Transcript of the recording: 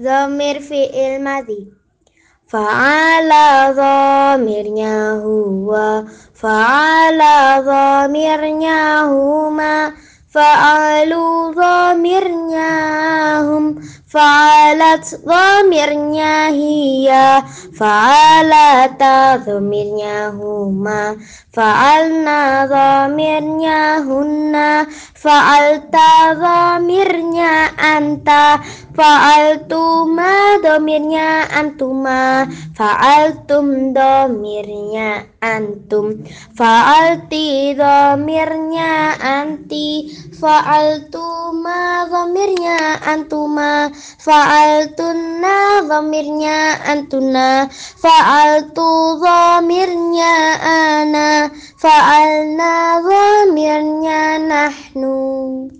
ضمير في الماضي فعل ضميرنا هو. فعل ضميرنا هما. فعلوا ضميرنا هم فعل Fa'alat zamirnya hiya Fa'alata zamirnya huma Fa'alna zamirnya hunna Fa'alta zamirnya anta Fa'altuma domirnya antuma Fa'altum domirnya antum Fa'alti domirnya anti Fa'altuma domirnya antuma Fa'altunna domirnya antuna Fa'altu domirnya ana Fa'alna dhamirnya nahnu